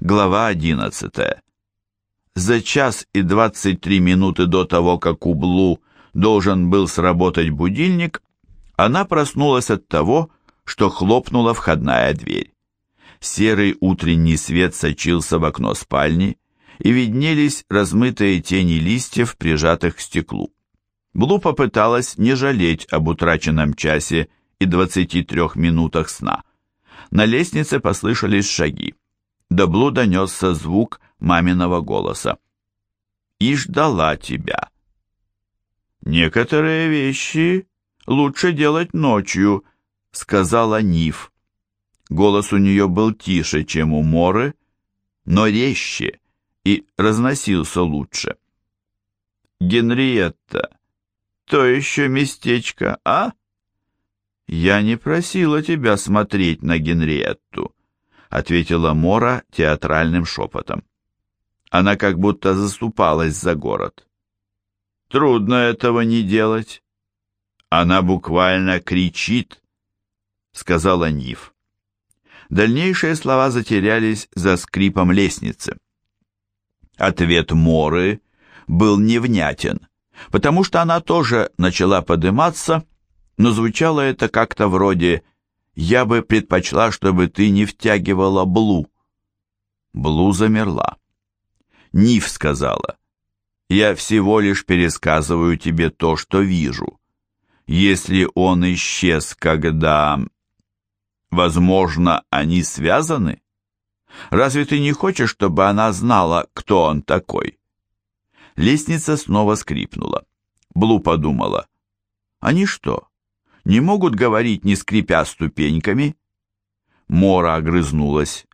Глава 11. За час и 23 минуты до того, как у Блу должен был сработать будильник, она проснулась от того, что хлопнула входная дверь. Серый утренний свет сочился в окно спальни, и виднелись размытые тени листьев, прижатых к стеклу. Блу попыталась не жалеть об утраченном часе и 23 минутах сна. На лестнице послышались шаги. До Блу донесся звук маминого голоса. «И ждала тебя». «Некоторые вещи лучше делать ночью», — сказала Ниф. Голос у нее был тише, чем у Моры, но резче и разносился лучше. «Генриетта, то еще местечко, а?» «Я не просила тебя смотреть на Генриетту», — ответила Мора театральным шепотом. Она как будто заступалась за город. «Трудно этого не делать. Она буквально кричит», — сказала Ниф. Дальнейшие слова затерялись за скрипом лестницы. Ответ Моры был невнятен, потому что она тоже начала подниматься, но звучало это как-то вроде «Я бы предпочла, чтобы ты не втягивала Блу». Блу замерла. Ниф сказала, «Я всего лишь пересказываю тебе то, что вижу. Если он исчез, когда... Возможно, они связаны? Разве ты не хочешь, чтобы она знала, кто он такой?» Лестница снова скрипнула. Блу подумала, «Они что, не могут говорить, не скрипя ступеньками?» Мора огрызнулась.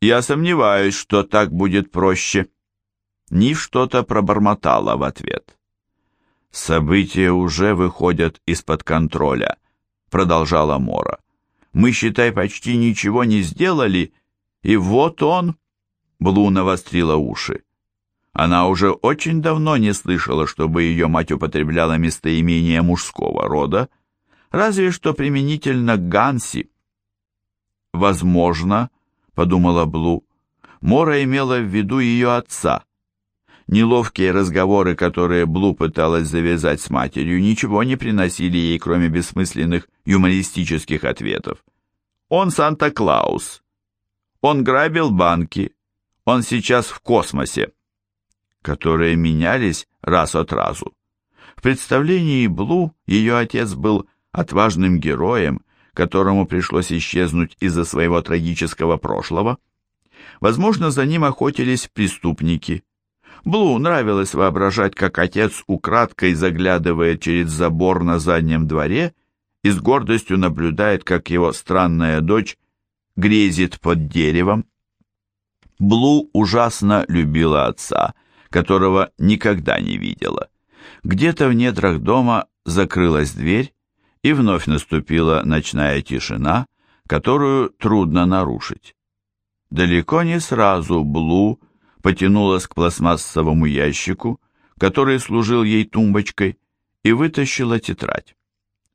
«Я сомневаюсь, что так будет проще». Нив что-то пробормотала в ответ. «События уже выходят из-под контроля», — продолжала Мора. «Мы, считай, почти ничего не сделали, и вот он...» Блу навострила уши. Она уже очень давно не слышала, чтобы ее мать употребляла местоимение мужского рода, разве что применительно к Ганси. «Возможно», — подумала Блу, — Мора имела в виду ее отца. Неловкие разговоры, которые Блу пыталась завязать с матерью, ничего не приносили ей, кроме бессмысленных юмористических ответов. «Он Санта-Клаус», «Он грабил банки», «Он сейчас в космосе», которые менялись раз от разу. В представлении Блу ее отец был отважным героем, которому пришлось исчезнуть из-за своего трагического прошлого. Возможно, за ним охотились преступники. Блу нравилось воображать, как отец украдкой заглядывает через забор на заднем дворе и с гордостью наблюдает, как его странная дочь грезит под деревом. Блу ужасно любила отца, которого никогда не видела. Где-то в недрах дома закрылась дверь, и вновь наступила ночная тишина, которую трудно нарушить. Далеко не сразу Блу потянулась к пластмассовому ящику, который служил ей тумбочкой, и вытащила тетрадь.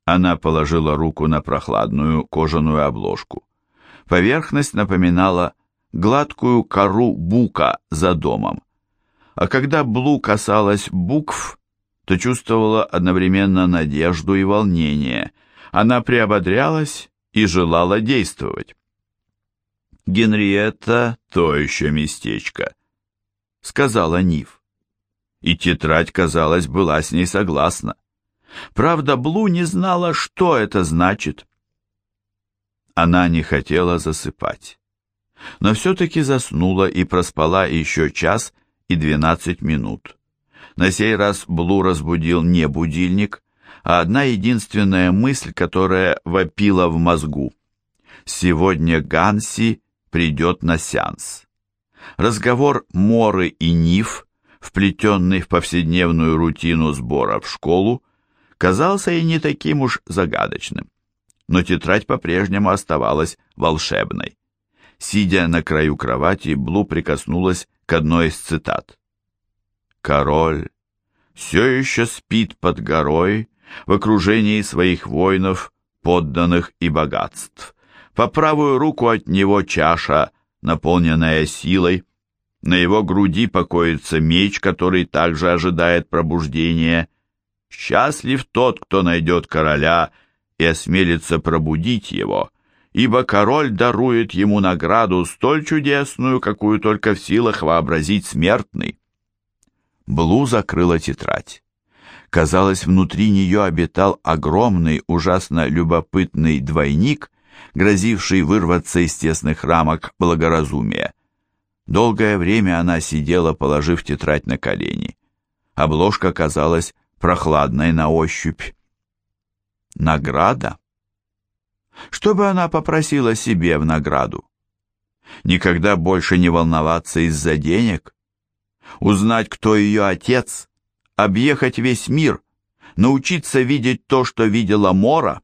Она положила руку на прохладную кожаную обложку. Поверхность напоминала гладкую кору бука за домом. А когда Блу касалась букв, то чувствовала одновременно надежду и волнение. Она приободрялась и желала действовать. «Генриетта — то еще местечко», — сказала Нив. И тетрадь, казалось, была с ней согласна. Правда, Блу не знала, что это значит. Она не хотела засыпать. Но все-таки заснула и проспала еще час и двенадцать минут. На сей раз Блу разбудил не будильник, а одна единственная мысль, которая вопила в мозгу. Сегодня Ганси придет на сеанс. Разговор Моры и Ниф, вплетенный в повседневную рутину сбора в школу, казался и не таким уж загадочным. Но тетрадь по-прежнему оставалась волшебной. Сидя на краю кровати, Блу прикоснулась к одной из цитат король все еще спит под горой в окружении своих воинов, подданных и богатств. По правую руку от него чаша наполненная силой. На его груди покоится меч, который также ожидает пробуждения. Счастлив тот, кто найдет короля и осмелится пробудить его, ибо король дарует ему награду столь чудесную, какую только в силах вообразить смертный. Блу закрыла тетрадь. Казалось, внутри нее обитал огромный, ужасно любопытный двойник, грозивший вырваться из тесных рамок благоразумия. Долгое время она сидела, положив тетрадь на колени. Обложка казалась прохладной на ощупь. Награда? Что бы она попросила себе в награду? Никогда больше не волноваться из-за денег? Узнать, кто ее отец? Объехать весь мир? Научиться видеть то, что видела Мора?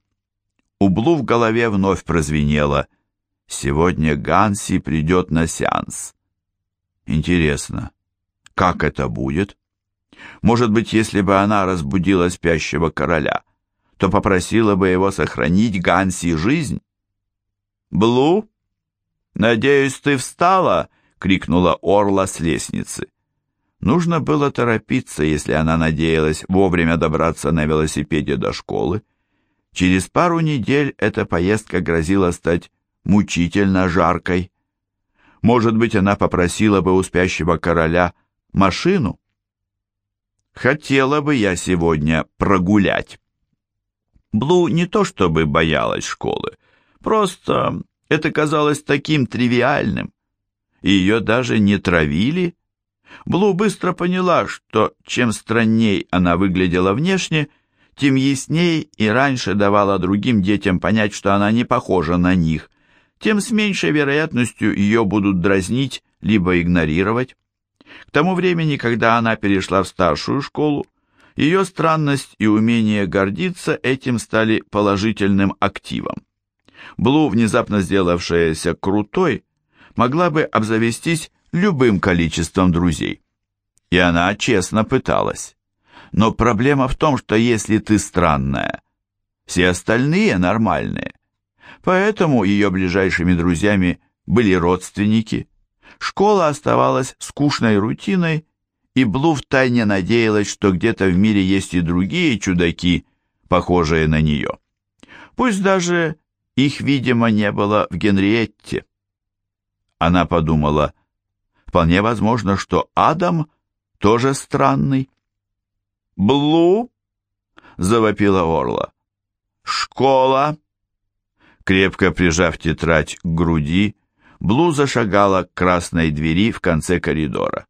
У Блу в голове вновь прозвенело. Сегодня Ганси придет на сеанс. Интересно, как это будет? Может быть, если бы она разбудила спящего короля, то попросила бы его сохранить Ганси жизнь? «Блу, надеюсь, ты встала?» — крикнула Орла с лестницы. Нужно было торопиться, если она надеялась вовремя добраться на велосипеде до школы. Через пару недель эта поездка грозила стать мучительно жаркой. Может быть, она попросила бы у спящего короля машину? Хотела бы я сегодня прогулять. Блу не то чтобы боялась школы, просто это казалось таким тривиальным. Ее даже не травили. Блу быстро поняла, что чем странней она выглядела внешне, тем ясней и раньше давала другим детям понять, что она не похожа на них, тем с меньшей вероятностью ее будут дразнить либо игнорировать. К тому времени, когда она перешла в старшую школу, ее странность и умение гордиться этим стали положительным активом. Блу, внезапно сделавшаяся крутой, могла бы обзавестись любым количеством друзей. И она честно пыталась. Но проблема в том, что если ты странная, все остальные нормальные. Поэтому ее ближайшими друзьями были родственники. Школа оставалась скучной рутиной, и Блу втайне надеялась, что где-то в мире есть и другие чудаки, похожие на нее. Пусть даже их, видимо, не было в Генриетте. Она подумала, вполне возможно, что Адам тоже странный. «Блу!» — завопила Орла. «Школа!» Крепко прижав тетрадь к груди, Блу зашагала к красной двери в конце коридора.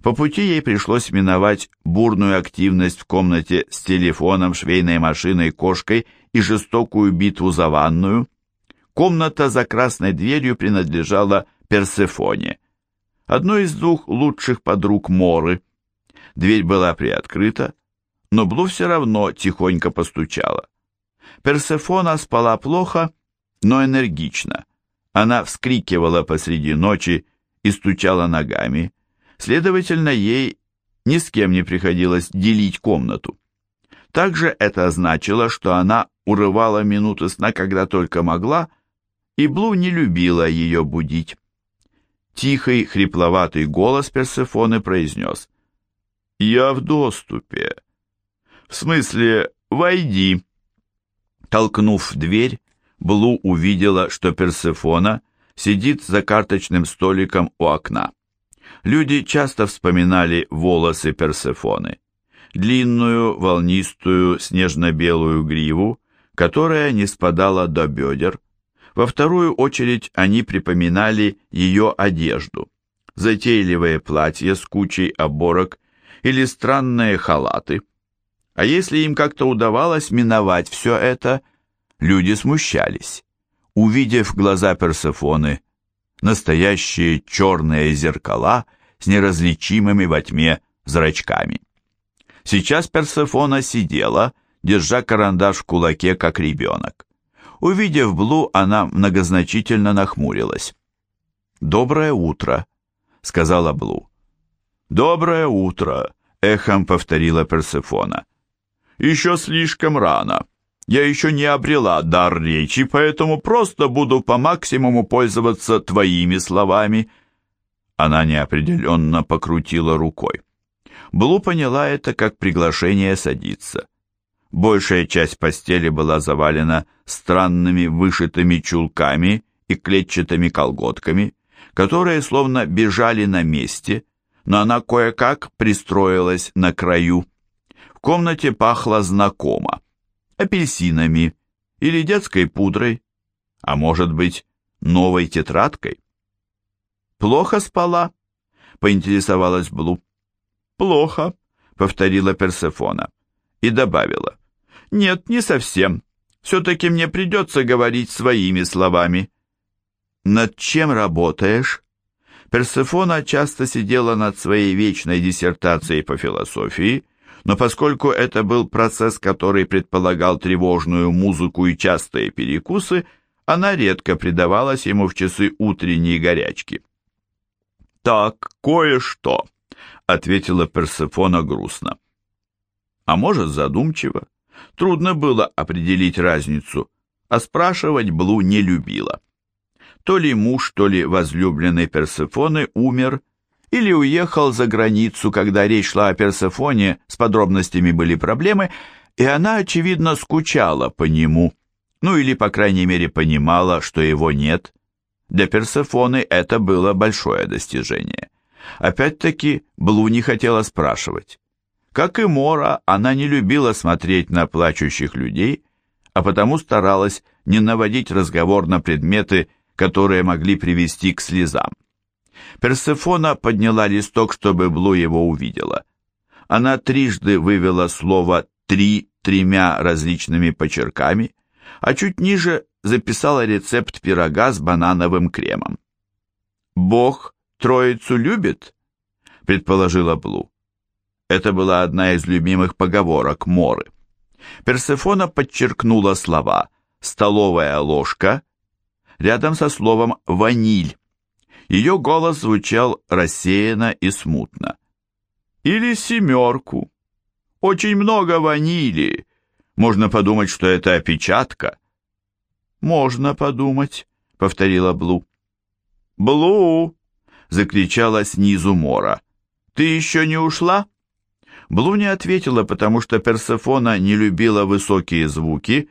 По пути ей пришлось миновать бурную активность в комнате с телефоном, швейной машиной, кошкой и жестокую битву за ванную. Комната за красной дверью принадлежала Персефоне, одной из двух лучших подруг Моры. Дверь была приоткрыта, но Блу все равно тихонько постучала. Персефона спала плохо, но энергично. Она вскрикивала посреди ночи и стучала ногами. Следовательно, ей ни с кем не приходилось делить комнату. Также это значило, что она урывала минуты сна, когда только могла, и Блу не любила ее будить. Тихий, хрипловатый голос Персефоны произнес «Я в доступе». «В смысле, войди». Толкнув дверь, Блу увидела, что Персефона сидит за карточным столиком у окна. Люди часто вспоминали волосы Персефоны. Длинную, волнистую, снежно-белую гриву, которая не спадала до бедер. Во вторую очередь они припоминали ее одежду. Затейливые платья с кучей оборок или странные халаты. А если им как-то удавалось миновать все это, Люди смущались. Увидев глаза Персефоны, настоящие черные зеркала с неразличимыми во тьме зрачками. Сейчас Персефона сидела, держа карандаш в кулаке, как ребенок. Увидев Блу, она многозначительно нахмурилась. «Доброе утро», — сказала Блу. «Доброе утро», — эхом повторила Персефона. «Еще слишком рано. Я еще не обрела дар речи, поэтому просто буду по максимуму пользоваться твоими словами». Она неопределенно покрутила рукой. Блу поняла это как приглашение садиться. Большая часть постели была завалена странными вышитыми чулками и клетчатыми колготками, которые словно бежали на месте, но она кое-как пристроилась на краю. В комнате пахло знакомо апельсинами или детской пудрой, а может быть, новой тетрадкой. «Плохо спала?» — поинтересовалась Блу. «Плохо», — повторила Персефона и добавила. «Нет, не совсем. Все-таки мне придется говорить своими словами». «Над чем работаешь?» Персефона часто сидела над своей вечной диссертацией по философии, но поскольку это был процесс, который предполагал тревожную музыку и частые перекусы, она редко предавалась ему в часы утренней горячки. «Так, кое-что», — ответила Персефона грустно. А может, задумчиво. Трудно было определить разницу, а спрашивать Блу не любила. То ли муж, то ли возлюбленный Персефоны умер, или уехал за границу, когда речь шла о Персефоне, с подробностями были проблемы, и она, очевидно, скучала по нему, ну или, по крайней мере, понимала, что его нет. Для Персефоны это было большое достижение. Опять-таки, Блу не хотела спрашивать. Как и Мора, она не любила смотреть на плачущих людей, а потому старалась не наводить разговор на предметы, которые могли привести к слезам. Персефона подняла листок, чтобы Блу его увидела. Она трижды вывела слово «три» тремя различными почерками, а чуть ниже записала рецепт пирога с банановым кремом. «Бог троицу любит?» — предположила Блу. Это была одна из любимых поговорок Моры. Персефона подчеркнула слова «столовая ложка» рядом со словом «ваниль», ее голос звучал рассеянно и смутно. «Или семерку. Очень много ванили. Можно подумать, что это опечатка». «Можно подумать», — повторила Блу. «Блу!» — закричала снизу Мора. «Ты еще не ушла?» Блу не ответила, потому что Персефона не любила высокие звуки,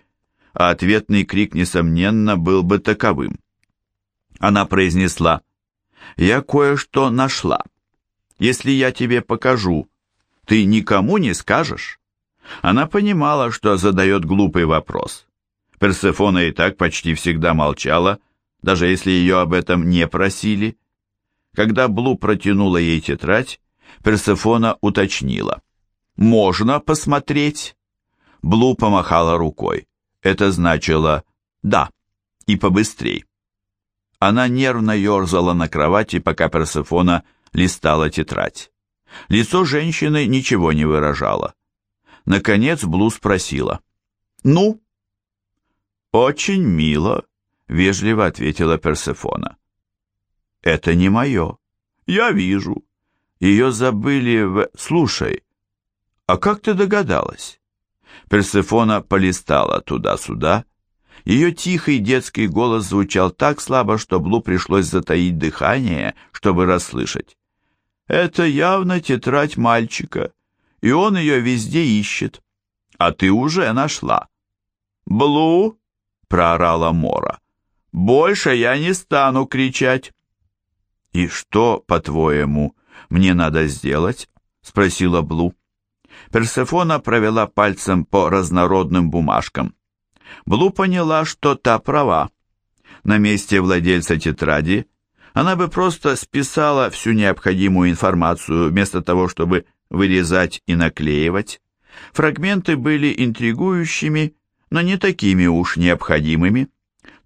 а ответный крик, несомненно, был бы таковым. Она произнесла я кое-что нашла. Если я тебе покажу, ты никому не скажешь?» Она понимала, что задает глупый вопрос. Персефона и так почти всегда молчала, даже если ее об этом не просили. Когда Блу протянула ей тетрадь, Персефона уточнила. «Можно посмотреть?» Блу помахала рукой. Это значило «да» и побыстрей. Она нервно ерзала на кровати, пока Персефона листала тетрадь. Лицо женщины ничего не выражало. Наконец Блу спросила. «Ну?» «Очень мило», — вежливо ответила Персефона. «Это не мое. Я вижу. Ее забыли в... Слушай, а как ты догадалась?» Персефона полистала туда-сюда, ее тихий детский голос звучал так слабо, что Блу пришлось затаить дыхание, чтобы расслышать. «Это явно тетрадь мальчика, и он ее везде ищет. А ты уже нашла». «Блу!» — проорала Мора. «Больше я не стану кричать». «И что, по-твоему, мне надо сделать?» — спросила Блу. Персефона провела пальцем по разнородным бумажкам. Блу поняла, что та права. На месте владельца тетради она бы просто списала всю необходимую информацию вместо того, чтобы вырезать и наклеивать. Фрагменты были интригующими, но не такими уж необходимыми.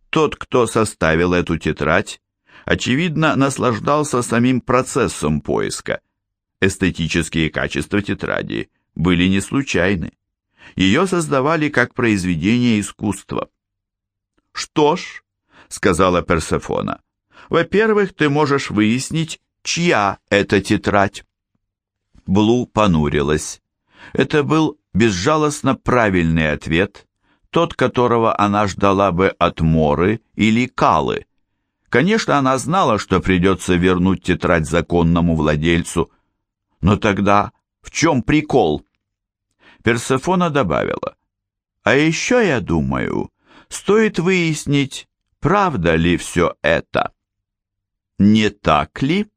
Тот, кто составил эту тетрадь, очевидно, наслаждался самим процессом поиска. Эстетические качества тетради были не случайны ее создавали как произведение искусства. «Что ж», — сказала Персефона, — «во-первых, ты можешь выяснить, чья это тетрадь». Блу понурилась. Это был безжалостно правильный ответ, тот, которого она ждала бы от Моры или Калы. Конечно, она знала, что придется вернуть тетрадь законному владельцу. Но тогда в чем прикол? Персефона добавила. А еще, я думаю, стоит выяснить, правда ли все это. Не так ли?